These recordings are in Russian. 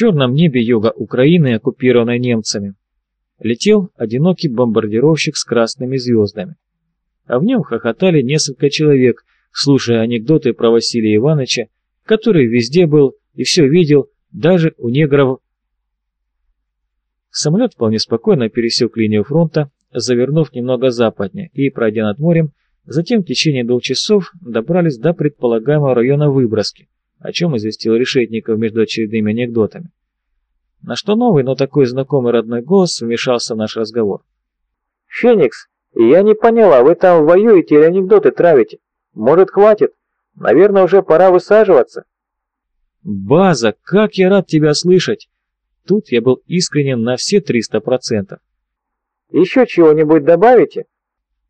черном небе юга Украины, оккупированной немцами, летел одинокий бомбардировщик с красными звездами. А в нем хохотали несколько человек, слушая анекдоты про Василия Ивановича, который везде был и все видел, даже у негров. Самолет вполне спокойно пересек линию фронта, завернув немного западнее, и, пройдя над морем, затем в течение двух часов добрались до предполагаемого района Выброски, о чем известил Решетников между очередными анекдотами. На что новый, но такой знакомый родной голос вмешался в наш разговор. «Феникс, я не поняла, вы там воюете или анекдоты травите? Может, хватит? Наверное, уже пора высаживаться». «База, как я рад тебя слышать!» Тут я был искренен на все триста процентов. «Еще чего-нибудь добавите?»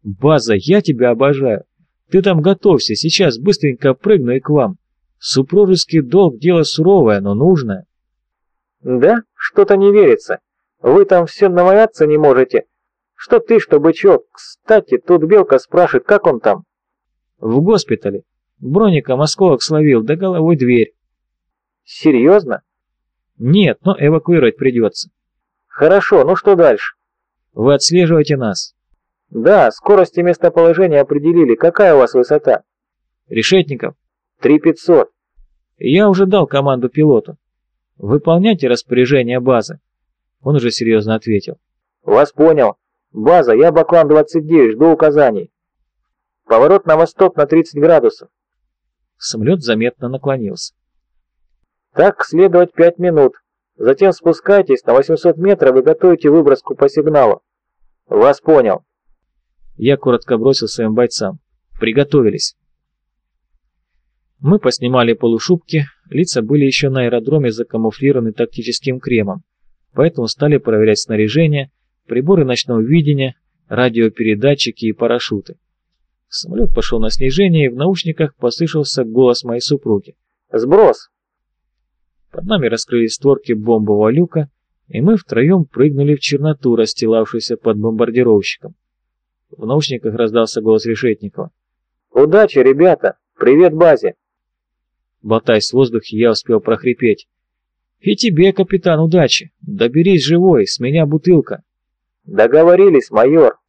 «База, я тебя обожаю. Ты там готовься, сейчас быстренько прыгну и к вам. Супружеский долг – дело суровое, но нужное». «Да? Что-то не верится. Вы там все наваяться не можете. Что ты, что бычок? Кстати, тут Белка спрашивает, как он там?» «В госпитале. Броником осколок словил, да головой дверь». «Серьезно?» «Нет, но эвакуировать придется». «Хорошо, ну что дальше?» «Вы отслеживаете нас». «Да, скорость и местоположение определили. Какая у вас высота?» «Решетников». «Три пятьсот». «Я уже дал команду пилоту. Выполняйте распоряжение базы». Он уже серьезно ответил. «Вас понял. База, я Баклан-29, жду указаний. Поворот на восток на 30 градусов». Самолет заметно наклонился. «Так следовать 5 минут. Затем спускайтесь на 800 метров и готовите выброску по сигналу. Вас понял». Я коротко бросил своим бойцам. Приготовились. Мы поснимали полушубки, лица были еще на аэродроме закамуфлированы тактическим кремом, поэтому стали проверять снаряжение, приборы ночного видения, радиопередатчики и парашюты. Самолет пошел на снижение, и в наушниках послышался голос моей супруги. «Сброс!» Под нами раскрылись створки бомбового люка, и мы втроем прыгнули в черноту, расстилавшуюся под бомбардировщиком. В наушниках раздался голос Решетникова. «Удачи, ребята! Привет базе!» Болтаясь в воздухе, я успел прохрипеть. «И тебе, капитан, удачи! Доберись живой, с меня бутылка!» «Договорились, майор!»